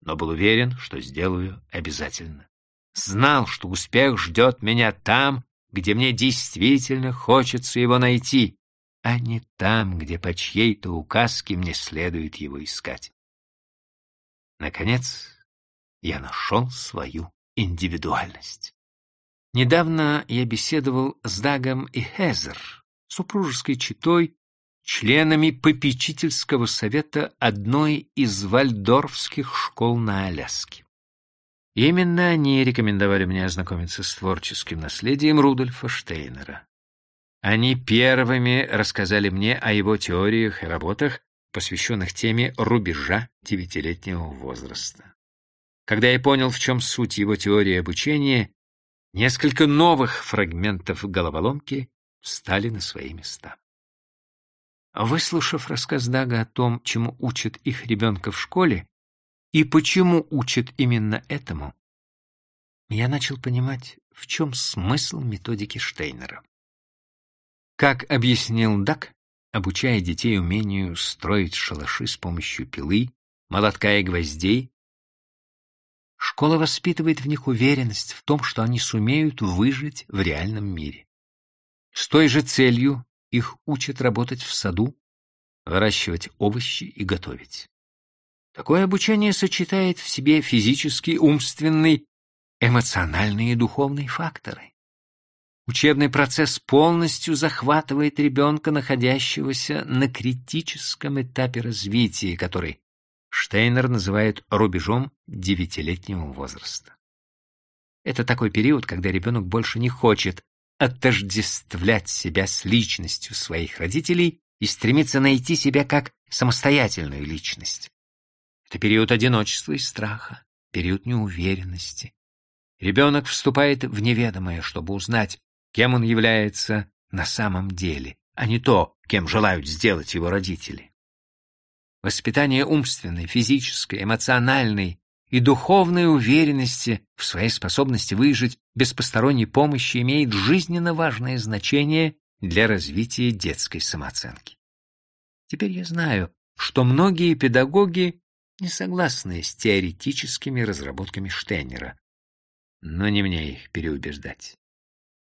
S1: но был уверен, что сделаю обязательно. Знал, что успех ждет меня там, где мне действительно хочется его найти, а не там, где по чьей-то указке мне следует его искать. Наконец, я нашел свою индивидуальность. Недавно я беседовал с Дагом и Хезер, супружеской четой, членами попечительского совета одной из вальдорфских школ на Аляске. Именно они рекомендовали мне ознакомиться с творческим наследием Рудольфа Штейнера. Они первыми рассказали мне о его теориях и работах, посвященных теме рубежа девятилетнего возраста. Когда я понял, в чем суть его теории обучения, несколько новых фрагментов головоломки встали на свои места. Выслушав рассказ Дага о том, чему учат их ребенка в школе и почему учат именно этому, я начал понимать, в чем смысл методики Штейнера. Как объяснил Дак, обучая детей умению строить шалаши с помощью пилы, молотка и гвоздей, школа воспитывает в них уверенность в том, что они сумеют выжить в реальном мире. С той же целью их учат работать в саду, выращивать овощи и готовить. Такое обучение сочетает в себе физический, умственный, эмоциональные и духовные факторы. Учебный процесс полностью захватывает ребенка, находящегося на критическом этапе развития, который Штейнер называет рубежом девятилетнего возраста. Это такой период, когда ребенок больше не хочет отождествлять себя с личностью своих родителей и стремится найти себя как самостоятельную личность. Это период одиночества и страха, период неуверенности. Ребенок вступает в неведомое, чтобы узнать, кем он является на самом деле, а не то, кем желают сделать его родители. Воспитание умственной, физической, эмоциональной и духовной уверенности в своей способности выжить без посторонней помощи имеет жизненно важное значение для развития детской самооценки. Теперь я знаю, что многие педагоги не согласны с теоретическими разработками Штейнера, но не мне их переубеждать.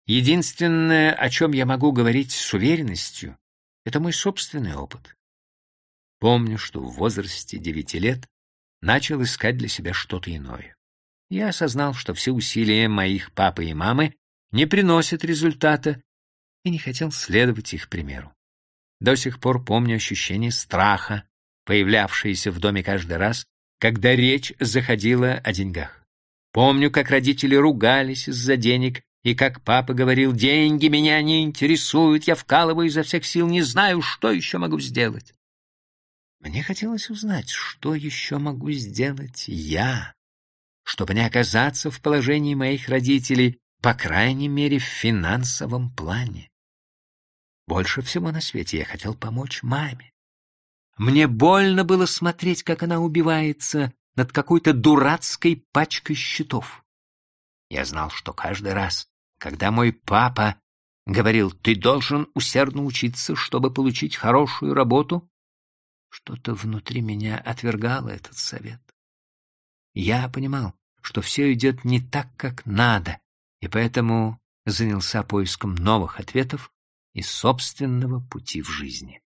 S1: Единственное, о чем я могу говорить с уверенностью, это мой собственный опыт. Помню, что в возрасте девяти лет начал искать для себя что-то иное. Я осознал, что все усилия моих папы и мамы не приносят результата, и не хотел следовать их примеру. До сих пор помню ощущение страха, появлявшееся в доме каждый раз, когда речь заходила о деньгах. Помню, как родители ругались из-за денег и как папа говорил, деньги меня не интересуют, я вкалываю изо всех сил, не знаю, что еще могу сделать. Мне хотелось узнать, что еще могу сделать я, чтобы не оказаться в положении моих родителей, по крайней мере, в финансовом плане. Больше всего на свете я хотел помочь маме. Мне больно было смотреть, как она убивается над какой-то дурацкой пачкой счетов. Я знал, что каждый раз, когда мой папа говорил, ты должен усердно учиться, чтобы получить хорошую работу, что-то внутри меня отвергало этот совет. Я понимал, что все идет не так, как надо, и поэтому занялся поиском новых ответов и собственного пути в жизни.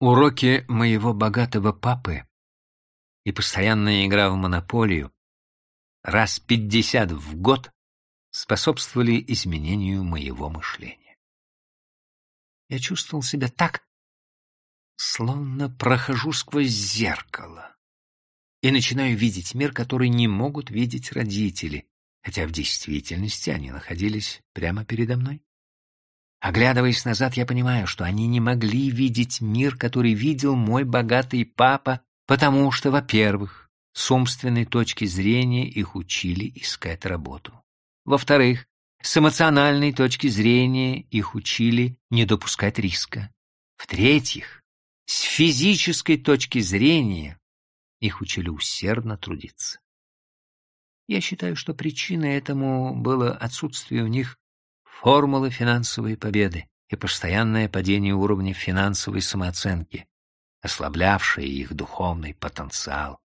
S1: Уроки моего богатого папы и постоянная игра в монополию раз пятьдесят в год способствовали изменению моего мышления. Я чувствовал себя так, словно прохожу сквозь зеркало и начинаю видеть мир, который не могут видеть родители, хотя в действительности они находились прямо передо мной. Оглядываясь назад, я понимаю, что они не могли видеть мир, который видел мой богатый папа, потому что, во-первых, с умственной точки зрения их учили искать работу. Во-вторых, с эмоциональной точки зрения их учили не допускать риска. В-третьих, с физической точки зрения их учили усердно трудиться. Я считаю, что причиной этому было отсутствие у них формулы финансовой победы и постоянное падение уровня финансовой самооценки, ослаблявшее их духовный потенциал,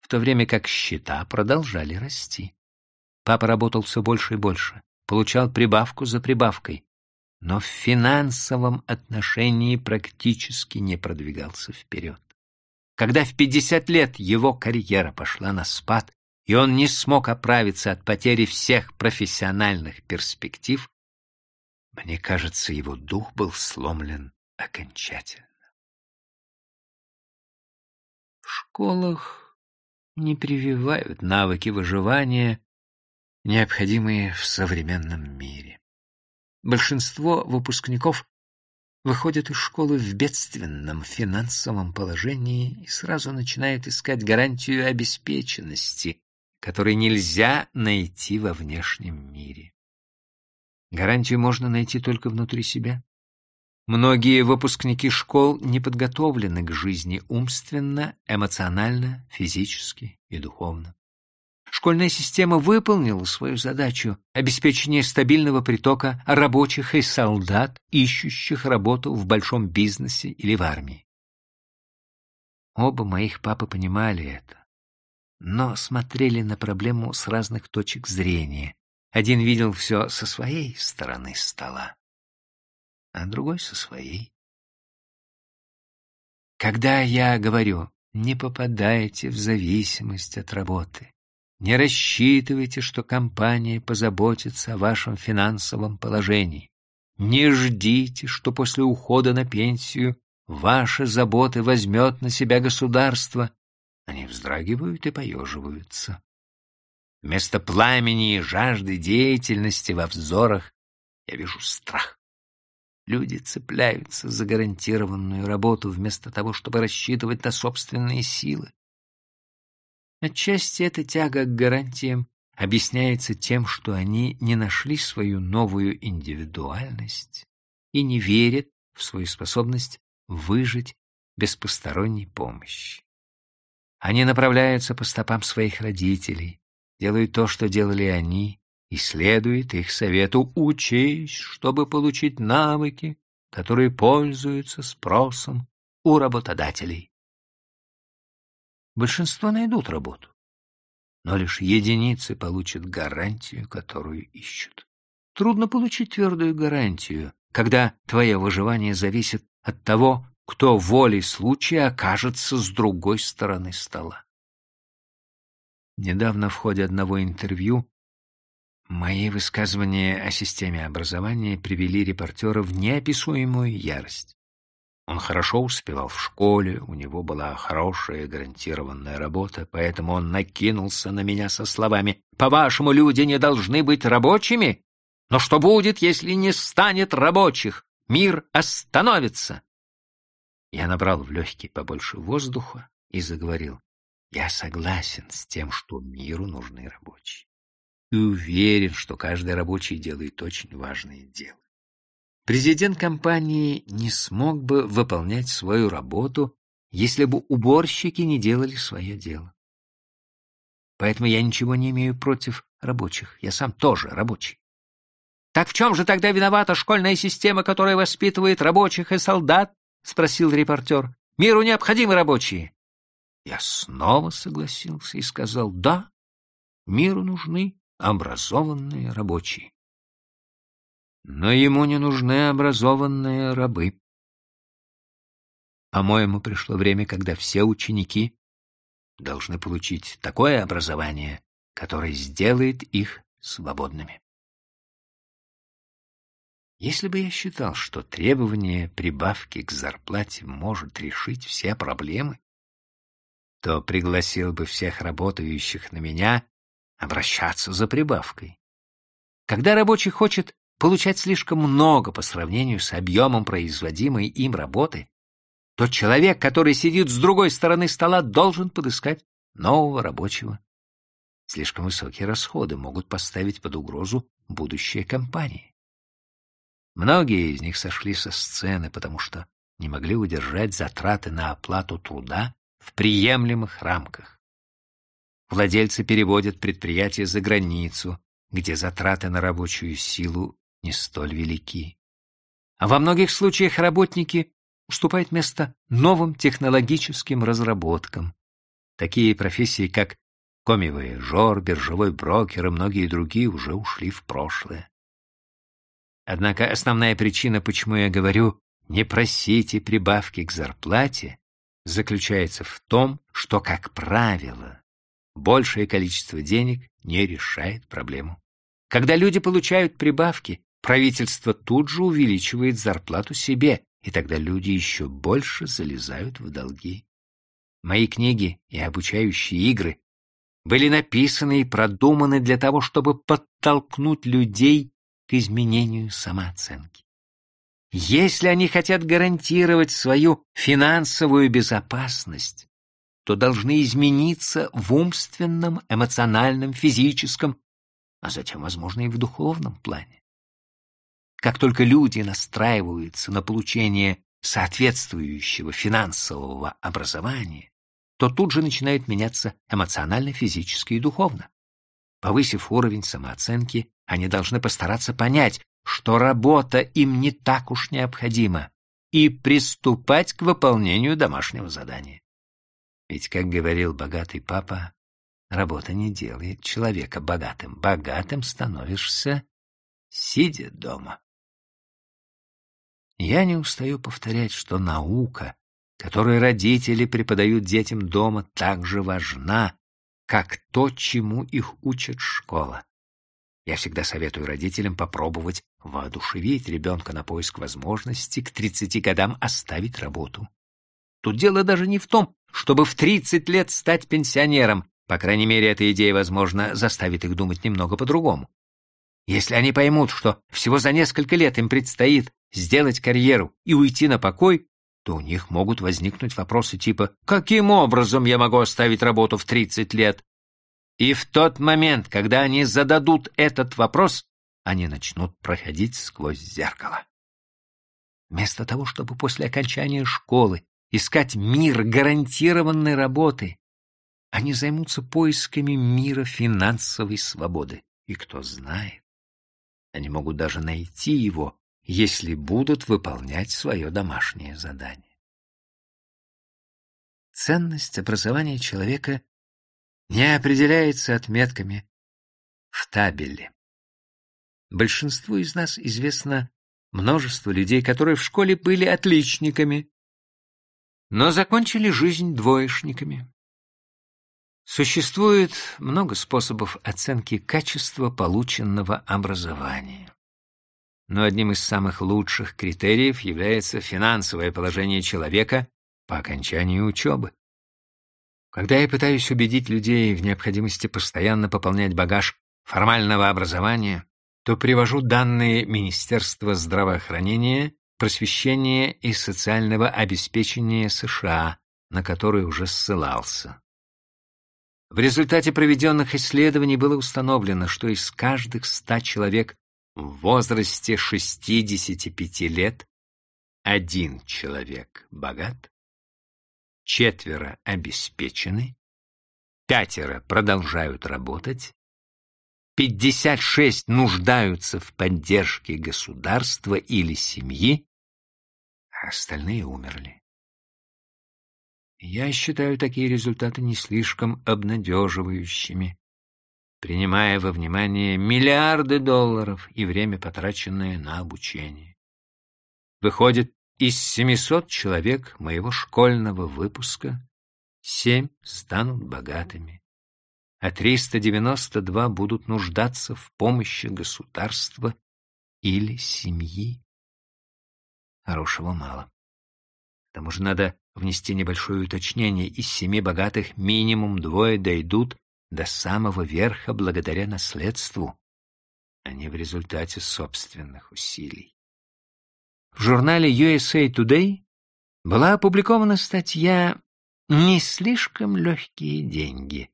S1: в то время как счета продолжали расти. Папа работал все больше и больше, получал прибавку за прибавкой, но в финансовом отношении практически не продвигался вперед. Когда в 50 лет его карьера пошла на спад, и он не смог оправиться от потери всех профессиональных перспектив, мне кажется, его дух был сломлен окончательно. В школах не прививают навыки выживания, необходимые в современном мире. Большинство выпускников выходят из школы в бедственном финансовом положении и сразу начинают искать гарантию обеспеченности, которой нельзя найти во внешнем мире. Гарантию можно найти только внутри себя. Многие выпускники школ не подготовлены к жизни умственно, эмоционально, физически и духовно. Школьная система выполнила свою задачу обеспечения стабильного притока рабочих и солдат, ищущих работу в большом бизнесе или в армии. Оба моих папы понимали это, но смотрели на проблему с разных точек зрения, один видел все со своей стороны стола, а другой со своей. Когда я говорю «не попадайте в зависимость от работы», не рассчитывайте, что компания позаботится о вашем финансовом положении. Не ждите, что после ухода на пенсию ваши заботы возьмет на себя государство. Они вздрагивают и поеживаются. Вместо пламени и жажды деятельности во взорах я вижу страх. Люди цепляются за гарантированную работу вместо того, чтобы рассчитывать на собственные силы. Отчасти эта тяга к гарантиям объясняется тем, что они не нашли свою новую индивидуальность и не верят в свою способность выжить без посторонней помощи. Они направляются по стопам своих родителей, делает то, что делали они, и следует их совету учись, чтобы получить навыки, которые пользуются спросом у работодателей. Большинство найдут работу, но лишь единицы получат гарантию, которую ищут. Трудно получить твердую гарантию, когда твое выживание зависит от того, кто волей случая окажется с другой стороны стола. Недавно в ходе одного интервью мои высказывания о системе образования привели репортера в неописуемую ярость. Он хорошо успевал в школе, у него была хорошая гарантированная работа, поэтому он накинулся на меня со словами «По-вашему, люди не должны быть рабочими? Но что будет, если не станет рабочих? Мир остановится!» Я набрал в легкие побольше воздуха и заговорил. Я согласен с тем, что миру нужны рабочие.
S2: и уверен, что каждый рабочий делает очень важное дело. Президент компании не смог бы выполнять свою работу, если бы уборщики не делали свое дело. Поэтому я ничего не имею против рабочих. Я сам тоже рабочий. Так в чем же тогда виновата школьная система, которая воспитывает рабочих и солдат? спросил репортер. Миру необходимы рабочие. Я снова согласился и сказал: "Да, миру нужны образованные рабочие". Но ему не нужны образованные рабы. По-моему, пришло время, когда все ученики должны получить такое образование, которое сделает их свободными. Если бы я считал, что требование прибавки к зарплате может решить все проблемы, то пригласил бы всех работающих на меня обращаться за прибавкой. Когда рабочий хочет получать слишком много по сравнению с объемом производимой им работы, то человек, который сидит с другой стороны стола, должен подыскать нового рабочего. Слишком высокие расходы могут поставить под угрозу будущее компании. Многие из них сошли со сцены, потому что не могли удержать затраты на оплату труда в приемлемых рамках. Владельцы переводят предприятия за границу, где затраты на рабочую силу не столь велики. А во многих случаях работники уступают место новым технологическим разработкам. Такие профессии, как комивояжер, биржевой брокер и многие другие уже ушли в прошлое. Однако основная причина, почему я говорю «не просите прибавки к зарплате», заключается в том, что, как правило, большее количество денег не решает проблему. Когда люди получают прибавки, правительство тут же увеличивает зарплату себе, и тогда люди еще больше залезают в долги. Мои книги и обучающие игры были написаны и продуманы для того, чтобы подтолкнуть людей к изменению самооценки. Если они хотят гарантировать свою финансовую безопасность, то должны измениться в умственном, эмоциональном, физическом, а затем, возможно, и в духовном плане. Как только люди настраиваются на получение соответствующего финансового образования, то тут же начинают меняться эмоционально, физически и духовно. Повысив уровень самооценки, они должны постараться понять, что работа им не так уж необходима, и приступать к выполнению домашнего задания. Ведь, как говорил богатый папа, работа не делает человека богатым. Богатым становишься, сидя дома. Я не устаю повторять, что наука, которую родители преподают детям дома, так же важна, как то, чему их учит школа. Я всегда советую родителям попробовать воодушевить ребенка на поиск возможности к 30 годам оставить работу. Тут дело даже не в том, чтобы в 30 лет стать пенсионером. По крайней мере, эта идея, возможно, заставит их думать немного по-другому. Если они поймут, что всего за несколько лет им предстоит сделать карьеру и уйти на покой, то у них могут возникнуть вопросы типа «Каким образом я могу оставить работу в 30 лет?» И в тот момент, когда они зададут этот вопрос, они начнут проходить сквозь зеркало. Вместо того, чтобы после окончания школы искать мир гарантированной работы, они займутся поисками мира финансовой свободы. И кто знает, они могут даже найти его, если будут выполнять свое домашнее задание. Ценность образования человека не определяется отметками в табеле. Большинству из нас известно множество людей, которые в школе были отличниками, но закончили жизнь двоечниками. Существует много способов оценки качества полученного образования. Но одним из самых лучших критериев является финансовое положение человека по окончании учебы. Когда я пытаюсь убедить людей в необходимости постоянно пополнять багаж формального образования, то привожу данные Министерства здравоохранения, просвещения и социального обеспечения США, на которые уже ссылался.
S1: В результате проведенных исследований было установлено, что из каждых ста человек в возрасте 65 лет один человек богат, четверо обеспечены, пятеро продолжают работать, 56 нуждаются в поддержке государства или семьи, а остальные умерли. Я считаю такие результаты не слишком обнадеживающими, принимая во внимание миллиарды долларов и время, потраченное на обучение. Выходит, из 700 человек моего школьного выпуска семь станут богатыми, а 392 будут нуждаться в помощи государства или семьи. Хорошего мало. К тому же надо внести небольшое уточнение. Из семи богатых минимум двое дойдут до самого верха благодаря наследству, а не в результате собственных усилий. В журнале USA Today была опубликована статья «Не слишком легкие деньги»,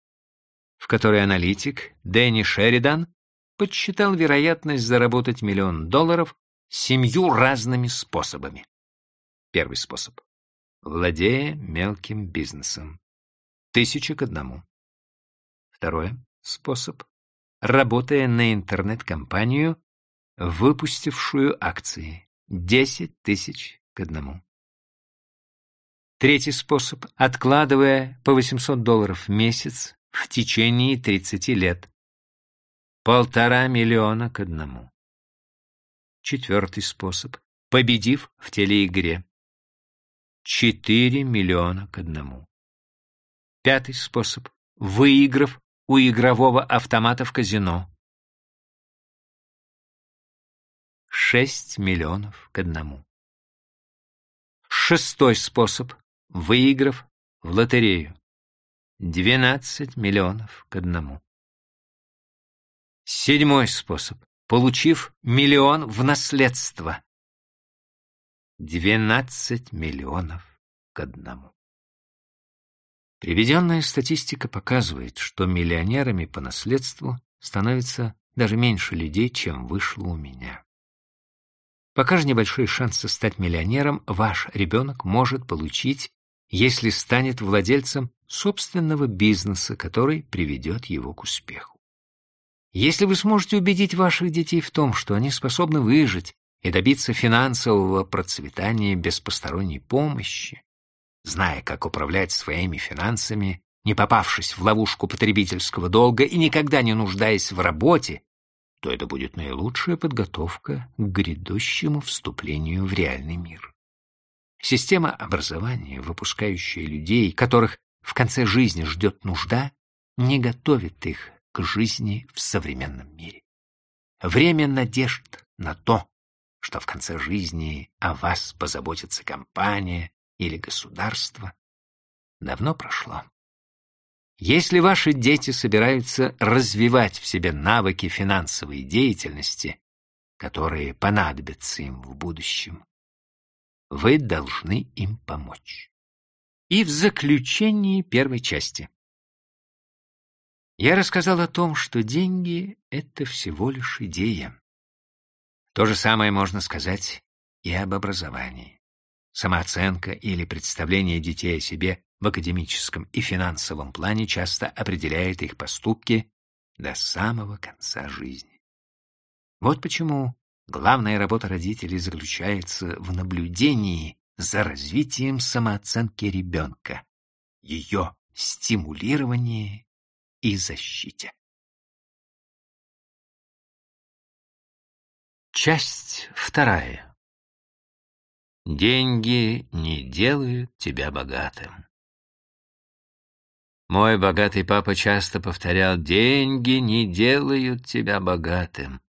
S1: в которой аналитик Дэнни Шеридан подсчитал вероятность заработать миллион долларов семью разными способами. Первый способ владея мелким бизнесом. Тысяча к одному. Второй способ — работая на интернет-компанию, выпустившую акции. Десять тысяч к одному. Третий способ — откладывая по 800 долларов в месяц в течение 30 лет. Полтора миллиона к одному. Четвертый способ — победив в телеигре. 4 миллиона к одному. Пятый способ. Выиграв у игрового автомата в казино. 6 миллионов к одному. Шестой способ. Выиграв в лотерею. 12 миллионов к одному. Седьмой способ. Получив миллион в наследство. 12 миллионов к одному. Приведенная статистика показывает, что миллионерами по наследству становится даже меньше людей, чем вышло у меня. Пока же небольшие шансы стать миллионером ваш ребенок может получить, если станет владельцем собственного бизнеса, который приведет его к успеху. Если вы сможете убедить ваших детей в том, что они способны выжить и добиться финансового процветания без посторонней помощи, зная, как управлять своими финансами, не попавшись в ловушку потребительского долга и никогда не нуждаясь в работе, то это будет наилучшая подготовка к грядущему вступлению в реальный мир. Система образования, выпускающая людей, которых в конце жизни ждет нужда, не готовит их к жизни в современном мире. Время надежд на то, что в конце жизни о вас позаботится компания или государство, давно прошло. Если ваши дети собираются развивать в себе навыки финансовой деятельности, которые понадобятся им в будущем, вы должны им помочь. И в заключении первой части. Я рассказал о том, что деньги — это всего лишь идея. То же самое можно сказать и об образовании. Самооценка или представление детей о себе в академическом и финансовом плане часто определяет их поступки до самого конца жизни. Вот почему главная работа родителей заключается в наблюдении за развитием самооценки ребенка, ее стимулировании и защите. Часть вторая. Деньги не делают тебя богатым. Мой богатый папа часто повторял, деньги не делают тебя богатым.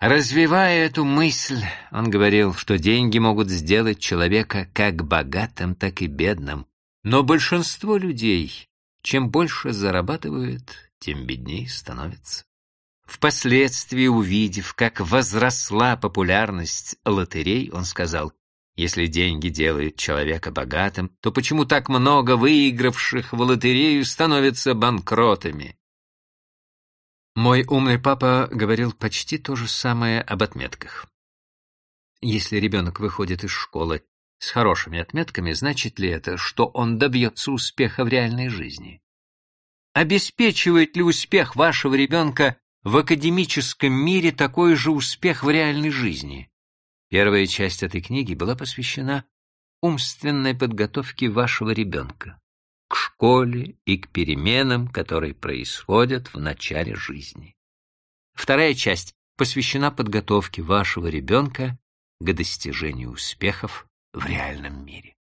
S1: Развивая эту мысль, он говорил, что деньги могут сделать человека как богатым, так и бедным. Но большинство людей, чем больше зарабатывают, тем беднее становятся. Впоследствии, увидев, как возросла популярность лотерей, он сказал,
S2: Если деньги делают человека богатым, то почему так много выигравших в лотерею становятся банкротами? Мой умный папа говорил почти то же самое об отметках. Если ребенок выходит из школы с хорошими отметками, значит ли это, что он добьется успеха в реальной жизни? Обеспечивает ли успех вашего ребенка в академическом мире такой же успех в реальной жизни? Первая часть этой книги была посвящена умственной подготовке вашего ребенка к школе и к переменам, которые происходят в начале жизни. Вторая часть посвящена подготовке вашего ребенка к достижению успехов в реальном мире.